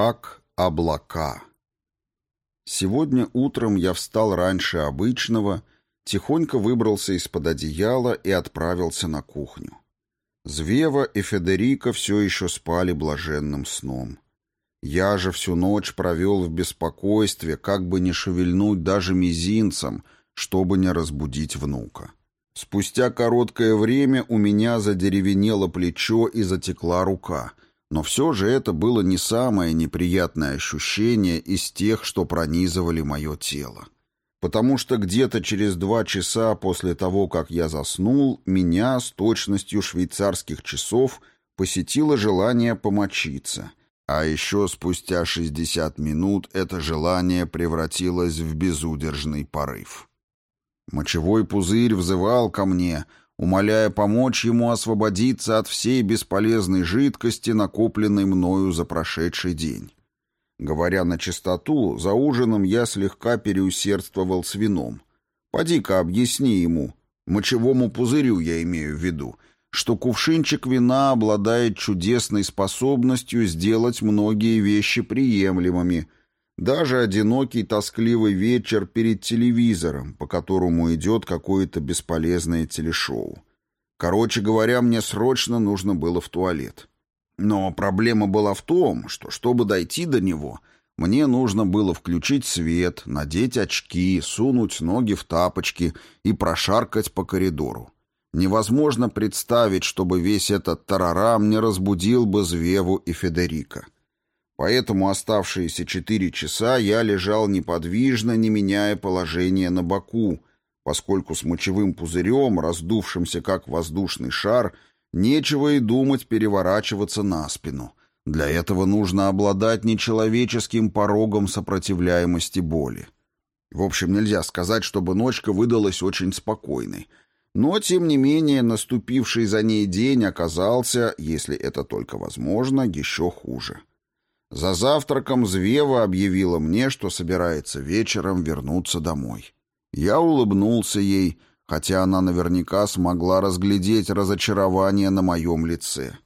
Как облака. Сегодня утром я встал раньше обычного, тихонько выбрался из-под одеяла и отправился на кухню. Звева и Федерика все еще спали блаженным сном. Я же всю ночь провел в беспокойстве, как бы не шевельнуть даже мизинцем, чтобы не разбудить внука. Спустя короткое время у меня задеревенело плечо и затекла рука — но все же это было не самое неприятное ощущение из тех, что пронизывали мое тело. Потому что где-то через два часа после того, как я заснул, меня с точностью швейцарских часов посетило желание помочиться. А еще спустя 60 минут это желание превратилось в безудержный порыв. Мочевой пузырь взывал ко мне, умоляя помочь ему освободиться от всей бесполезной жидкости, накопленной мною за прошедший день. Говоря на чистоту, за ужином я слегка переусердствовал с вином. Поди-ка объясни ему, мочевому пузырю я имею в виду, что кувшинчик вина обладает чудесной способностью сделать многие вещи приемлемыми – даже одинокий тоскливый вечер перед телевизором, по которому идет какое-то бесполезное телешоу. Короче говоря, мне срочно нужно было в туалет. Но проблема была в том, что, чтобы дойти до него, мне нужно было включить свет, надеть очки, сунуть ноги в тапочки и прошаркать по коридору. Невозможно представить, чтобы весь этот тарарам не разбудил бы Звеву и Федерика. Поэтому оставшиеся четыре часа я лежал неподвижно, не меняя положение на боку, поскольку с мочевым пузырем, раздувшимся как воздушный шар, нечего и думать переворачиваться на спину. Для этого нужно обладать нечеловеческим порогом сопротивляемости боли. В общем, нельзя сказать, чтобы ночка выдалась очень спокойной. Но, тем не менее, наступивший за ней день оказался, если это только возможно, еще хуже. За завтраком Звева объявила мне, что собирается вечером вернуться домой. Я улыбнулся ей, хотя она наверняка смогла разглядеть разочарование на моем лице.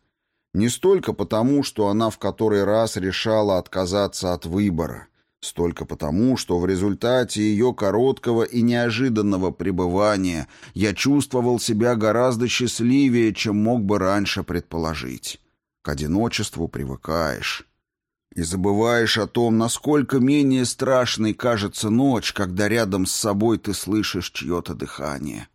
Не столько потому, что она в который раз решала отказаться от выбора, столько потому, что в результате ее короткого и неожиданного пребывания я чувствовал себя гораздо счастливее, чем мог бы раньше предположить. К одиночеству привыкаешь. И забываешь о том, насколько менее страшной кажется ночь, когда рядом с собой ты слышишь чье-то дыхание.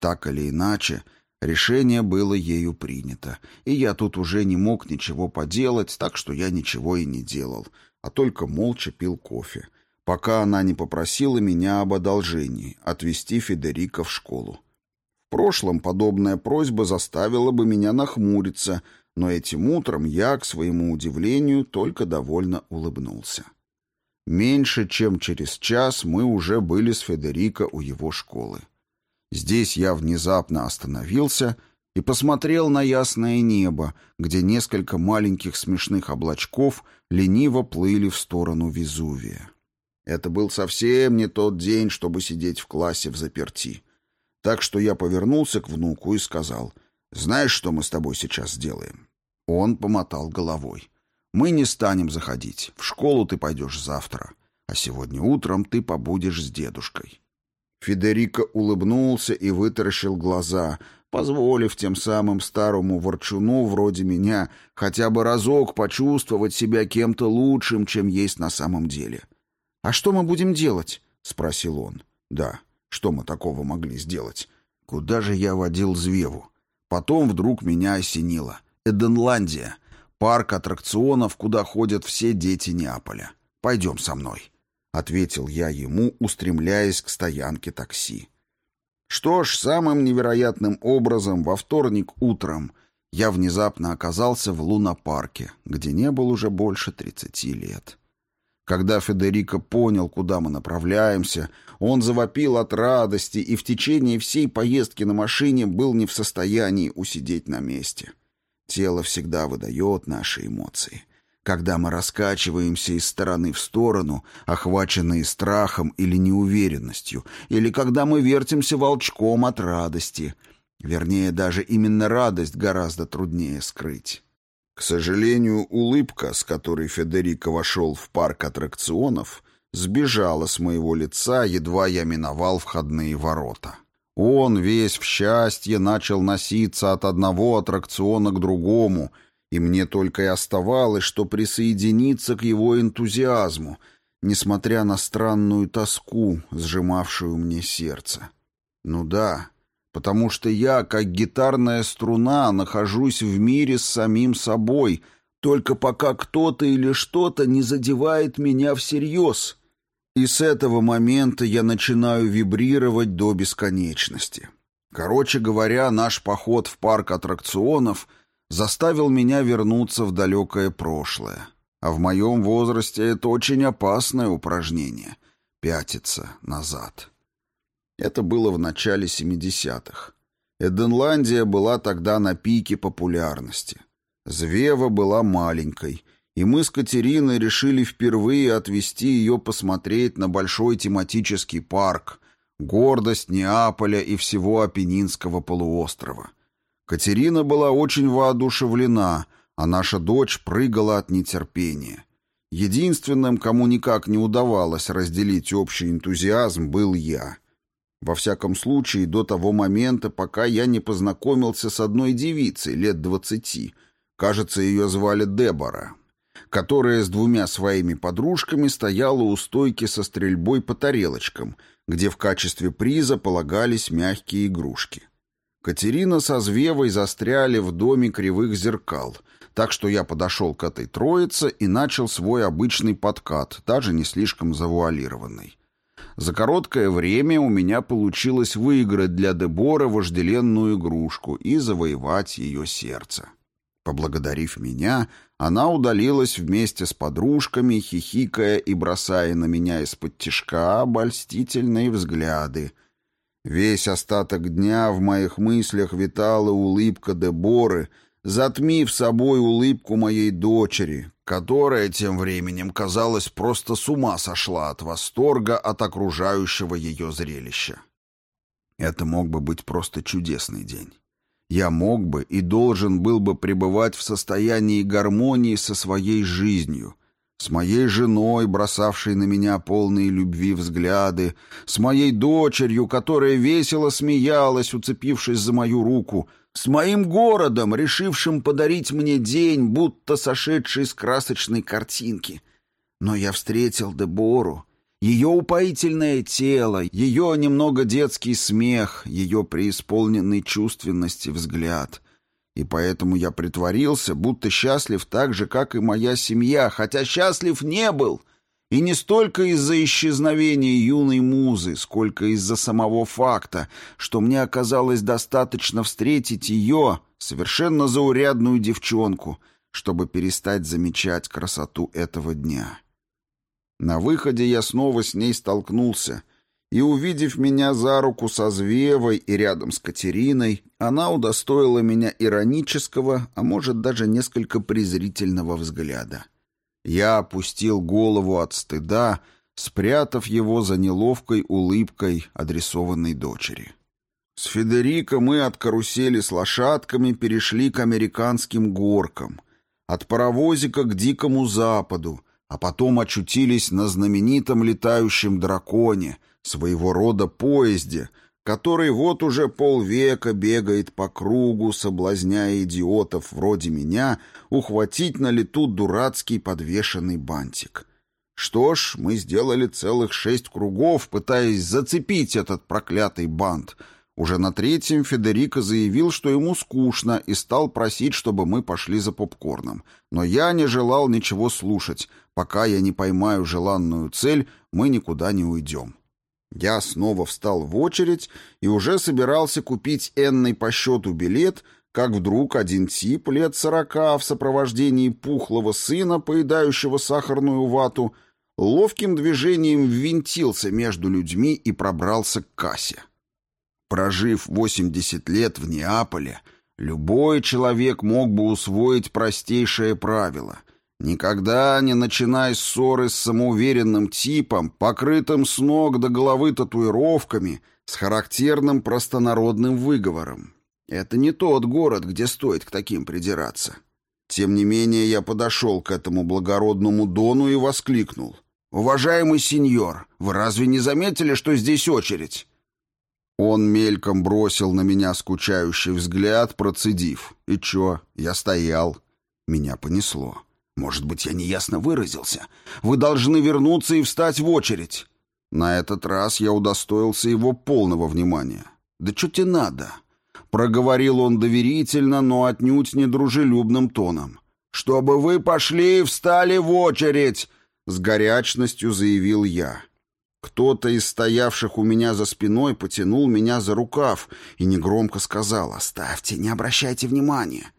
Так или иначе, решение было ею принято, и я тут уже не мог ничего поделать, так что я ничего и не делал, а только молча пил кофе, пока она не попросила меня об одолжении — отвезти Федерика в школу. В прошлом подобная просьба заставила бы меня нахмуриться — но этим утром я, к своему удивлению, только довольно улыбнулся. Меньше чем через час мы уже были с Федерико у его школы. Здесь я внезапно остановился и посмотрел на ясное небо, где несколько маленьких смешных облачков лениво плыли в сторону Везувия. Это был совсем не тот день, чтобы сидеть в классе в заперти. Так что я повернулся к внуку и сказал, «Знаешь, что мы с тобой сейчас сделаем? Он помотал головой. «Мы не станем заходить. В школу ты пойдешь завтра. А сегодня утром ты побудешь с дедушкой». Федерико улыбнулся и вытаращил глаза, позволив тем самым старому ворчуну вроде меня хотя бы разок почувствовать себя кем-то лучшим, чем есть на самом деле. «А что мы будем делать?» — спросил он. «Да, что мы такого могли сделать? Куда же я водил Звеву? Потом вдруг меня осенило. Эденландия, парк аттракционов, куда ходят все дети Неаполя. Пойдем со мной», — ответил я ему, устремляясь к стоянке такси. Что ж, самым невероятным образом во вторник утром я внезапно оказался в лунопарке, где не был уже больше тридцати лет. Когда Федерико понял, куда мы направляемся, он завопил от радости и в течение всей поездки на машине был не в состоянии усидеть на месте. Тело всегда выдает наши эмоции. Когда мы раскачиваемся из стороны в сторону, охваченные страхом или неуверенностью, или когда мы вертимся волчком от радости. Вернее, даже именно радость гораздо труднее скрыть. К сожалению, улыбка, с которой Федерико вошел в парк аттракционов, сбежала с моего лица, едва я миновал входные ворота. Он, весь в счастье, начал носиться от одного аттракциона к другому, и мне только и оставалось, что присоединиться к его энтузиазму, несмотря на странную тоску, сжимавшую мне сердце. Ну да, потому что я, как гитарная струна, нахожусь в мире с самим собой, только пока кто-то или что-то не задевает меня всерьез. И с этого момента я начинаю вибрировать до бесконечности. Короче говоря, наш поход в парк аттракционов заставил меня вернуться в далекое прошлое. А в моем возрасте это очень опасное упражнение — пятиться назад. Это было в начале 70-х. Эденландия была тогда на пике популярности. Звева была маленькой, и мы с Катериной решили впервые отвезти ее посмотреть на большой тематический парк, гордость Неаполя и всего Апеннинского полуострова. Катерина была очень воодушевлена, а наша дочь прыгала от нетерпения. Единственным, кому никак не удавалось разделить общий энтузиазм, был я — во всяком случае, до того момента, пока я не познакомился с одной девицей лет двадцати, кажется, ее звали Дебора, которая с двумя своими подружками стояла у стойки со стрельбой по тарелочкам, где в качестве приза полагались мягкие игрушки. Катерина со Звевой застряли в доме кривых зеркал, так что я подошел к этой троице и начал свой обычный подкат, даже не слишком завуалированный. За короткое время у меня получилось выиграть для Дебора вожделенную игрушку и завоевать ее сердце. Поблагодарив меня, она удалилась вместе с подружками, хихикая и бросая на меня из-под тишка обольстительные взгляды. Весь остаток дня в моих мыслях витала улыбка Деборы, затмив собой улыбку моей дочери, которая тем временем, казалось, просто с ума сошла от восторга от окружающего ее зрелища. Это мог бы быть просто чудесный день. Я мог бы и должен был бы пребывать в состоянии гармонии со своей жизнью, с моей женой, бросавшей на меня полные любви взгляды, с моей дочерью, которая весело смеялась, уцепившись за мою руку — с моим городом, решившим подарить мне день, будто сошедший с красочной картинки. Но я встретил Дебору, ее упоительное тело, ее немного детский смех, ее преисполненный чувственности взгляд. И поэтому я притворился, будто счастлив так же, как и моя семья, хотя счастлив не был — и не столько из-за исчезновения юной музы, сколько из-за самого факта, что мне оказалось достаточно встретить ее, совершенно заурядную девчонку, чтобы перестать замечать красоту этого дня. На выходе я снова с ней столкнулся, и, увидев меня за руку со Звевой и рядом с Катериной, она удостоила меня иронического, а может даже несколько презрительного взгляда. Я опустил голову от стыда, спрятав его за неловкой улыбкой, адресованной дочери. С Федерико мы от карусели с лошадками перешли к американским горкам, от паровозика к Дикому Западу, а потом очутились на знаменитом летающем драконе, своего рода поезде, который вот уже полвека бегает по кругу, соблазняя идиотов вроде меня ухватить на лету дурацкий подвешенный бантик. Что ж, мы сделали целых шесть кругов, пытаясь зацепить этот проклятый бант. Уже на третьем Федерико заявил, что ему скучно, и стал просить, чтобы мы пошли за попкорном. Но я не желал ничего слушать. Пока я не поймаю желанную цель, мы никуда не уйдем. Я снова встал в очередь и уже собирался купить энный по счету билет, как вдруг один тип лет сорока в сопровождении пухлого сына, поедающего сахарную вату, ловким движением ввинтился между людьми и пробрался к кассе. Прожив 80 лет в Неаполе, любой человек мог бы усвоить простейшее правило — Никогда не начинай ссоры с самоуверенным типом, покрытым с ног до головы татуировками, с характерным простонародным выговором. Это не тот город, где стоит к таким придираться. Тем не менее я подошел к этому благородному Дону и воскликнул. «Уважаемый сеньор, вы разве не заметили, что здесь очередь?» Он мельком бросил на меня скучающий взгляд, процедив. «И чё? Я стоял». Меня понесло. «Может быть, я неясно выразился? Вы должны вернуться и встать в очередь». На этот раз я удостоился его полного внимания. «Да что тебе надо?» Проговорил он доверительно, но отнюдь не дружелюбным тоном. «Чтобы вы пошли и встали в очередь!» С горячностью заявил я. Кто-то из стоявших у меня за спиной потянул меня за рукав и негромко сказал «Оставьте, не обращайте внимания».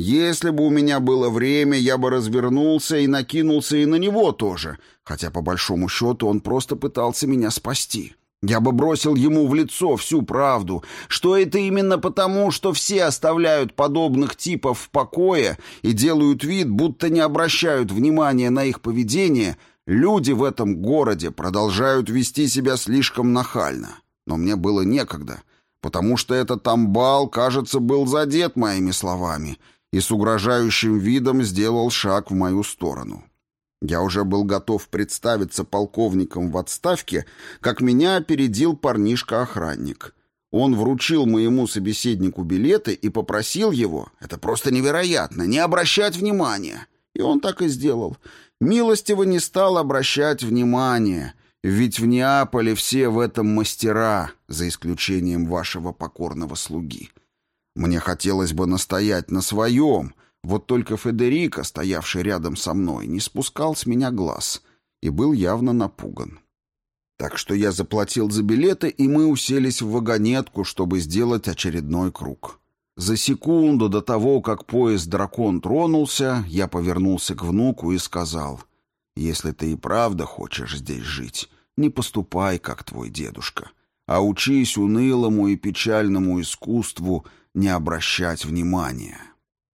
Если бы у меня было время, я бы развернулся и накинулся и на него тоже, хотя по большому счету он просто пытался меня спасти. Я бы бросил ему в лицо всю правду, что это именно потому, что все оставляют подобных типов в покое и делают вид, будто не обращают внимания на их поведение, люди в этом городе продолжают вести себя слишком нахально. Но мне было некогда, потому что этот амбал, кажется, был задет моими словами и с угрожающим видом сделал шаг в мою сторону. Я уже был готов представиться полковником в отставке, как меня опередил парнишка-охранник. Он вручил моему собеседнику билеты и попросил его, это просто невероятно, не обращать внимания. И он так и сделал. Милостиво не стал обращать внимания, ведь в Неаполе все в этом мастера, за исключением вашего покорного слуги. Мне хотелось бы настоять на своем, вот только Федерико, стоявший рядом со мной, не спускал с меня глаз и был явно напуган. Так что я заплатил за билеты, и мы уселись в вагонетку, чтобы сделать очередной круг. За секунду до того, как поезд «Дракон» тронулся, я повернулся к внуку и сказал, «Если ты и правда хочешь здесь жить, не поступай, как твой дедушка, а учись унылому и печальному искусству не обращать внимания».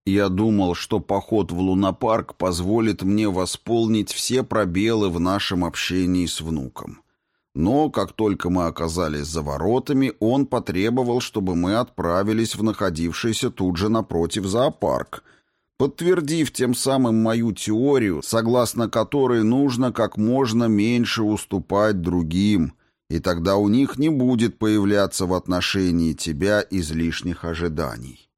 Я думал, что поход в лунопарк позволит мне восполнить все пробелы в нашем общении с внуком. Но как только мы оказались за воротами, он потребовал, чтобы мы отправились в находившийся тут же напротив зоопарк, подтвердив тем самым мою теорию, согласно которой нужно как можно меньше уступать другим, и тогда у них не будет появляться в отношении тебя излишних ожиданий.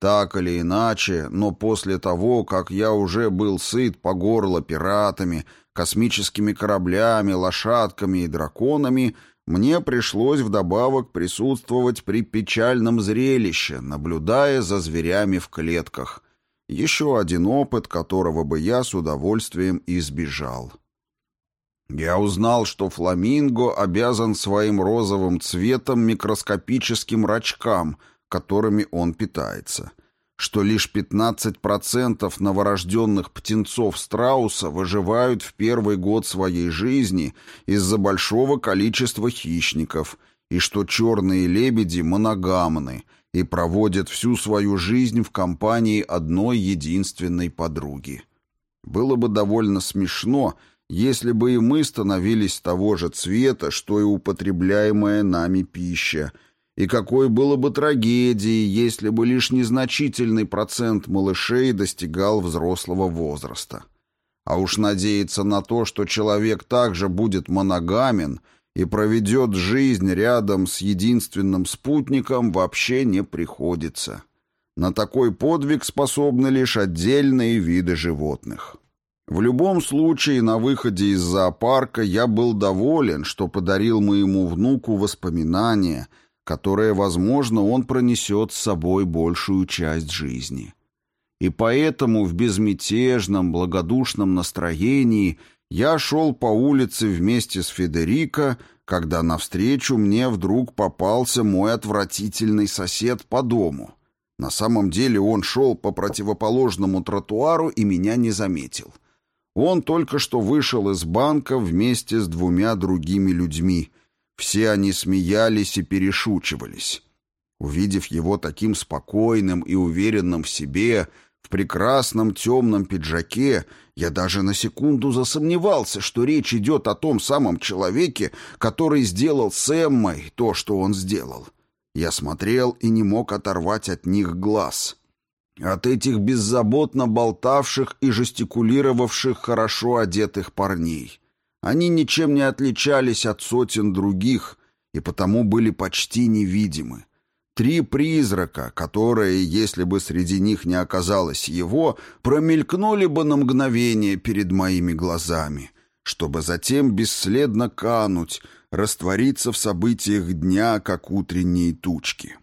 Так или иначе, но после того, как я уже был сыт по горло пиратами, космическими кораблями, лошадками и драконами, мне пришлось вдобавок присутствовать при печальном зрелище, наблюдая за зверями в клетках. Еще один опыт, которого бы я с удовольствием избежал. Я узнал, что фламинго обязан своим розовым цветом микроскопическим рачкам — которыми он питается, что лишь 15% новорожденных птенцов страуса выживают в первый год своей жизни из-за большого количества хищников, и что черные лебеди моногамны и проводят всю свою жизнь в компании одной единственной подруги. Было бы довольно смешно, если бы и мы становились того же цвета, что и употребляемая нами пища – и какой было бы трагедией, если бы лишь незначительный процент малышей достигал взрослого возраста. А уж надеяться на то, что человек также будет моногамен и проведет жизнь рядом с единственным спутником, вообще не приходится. На такой подвиг способны лишь отдельные виды животных. В любом случае, на выходе из зоопарка я был доволен, что подарил моему внуку воспоминания – которое, возможно, он пронесет с собой большую часть жизни. И поэтому в безмятежном, благодушном настроении я шел по улице вместе с Федерико, когда навстречу мне вдруг попался мой отвратительный сосед по дому. На самом деле он шел по противоположному тротуару и меня не заметил. Он только что вышел из банка вместе с двумя другими людьми — все они смеялись и перешучивались. Увидев его таким спокойным и уверенным в себе, в прекрасном темном пиджаке, я даже на секунду засомневался, что речь идет о том самом человеке, который сделал с Эммой то, что он сделал. Я смотрел и не мог оторвать от них глаз. От этих беззаботно болтавших и жестикулировавших хорошо одетых парней. Они ничем не отличались от сотен других и потому были почти невидимы. Три призрака, которые, если бы среди них не оказалось его, промелькнули бы на мгновение перед моими глазами, чтобы затем бесследно кануть, раствориться в событиях дня, как утренние тучки.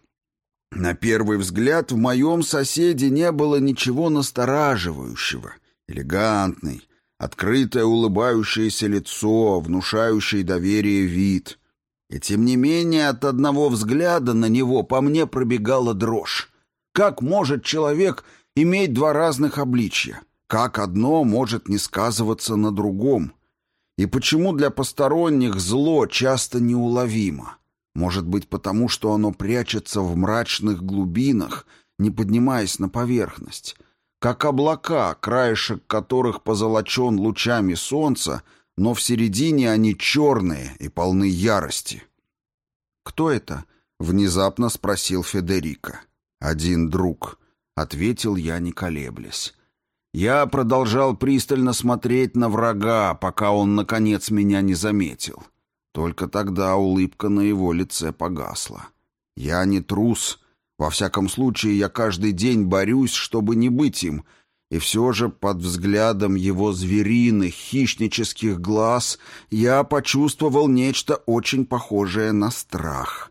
На первый взгляд в моем соседе не было ничего настораживающего. Элегантный, открытое улыбающееся лицо, внушающий доверие вид — и тем не менее от одного взгляда на него по мне пробегала дрожь. Как может человек иметь два разных обличья? Как одно может не сказываться на другом? И почему для посторонних зло часто неуловимо? Может быть, потому что оно прячется в мрачных глубинах, не поднимаясь на поверхность? Как облака, краешек которых позолочен лучами солнца, но в середине они черные и полны ярости. «Кто это?» — внезапно спросил Федерико. «Один друг», — ответил я, не колеблясь. Я продолжал пристально смотреть на врага, пока он, наконец, меня не заметил. Только тогда улыбка на его лице погасла. Я не трус. Во всяком случае, я каждый день борюсь, чтобы не быть им — и все же под взглядом его звериных, хищнических глаз я почувствовал нечто очень похожее на страх.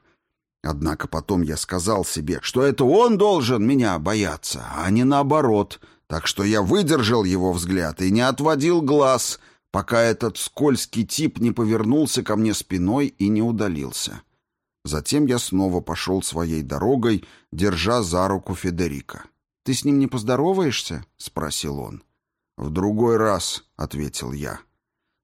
Однако потом я сказал себе, что это он должен меня бояться, а не наоборот, так что я выдержал его взгляд и не отводил глаз, пока этот скользкий тип не повернулся ко мне спиной и не удалился. Затем я снова пошел своей дорогой, держа за руку Федерика. «Ты с ним не поздороваешься?» — спросил он. «В другой раз», — ответил я.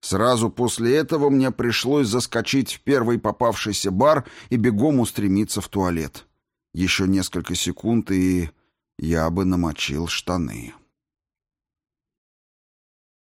Сразу после этого мне пришлось заскочить в первый попавшийся бар и бегом устремиться в туалет. Еще несколько секунд, и я бы намочил штаны.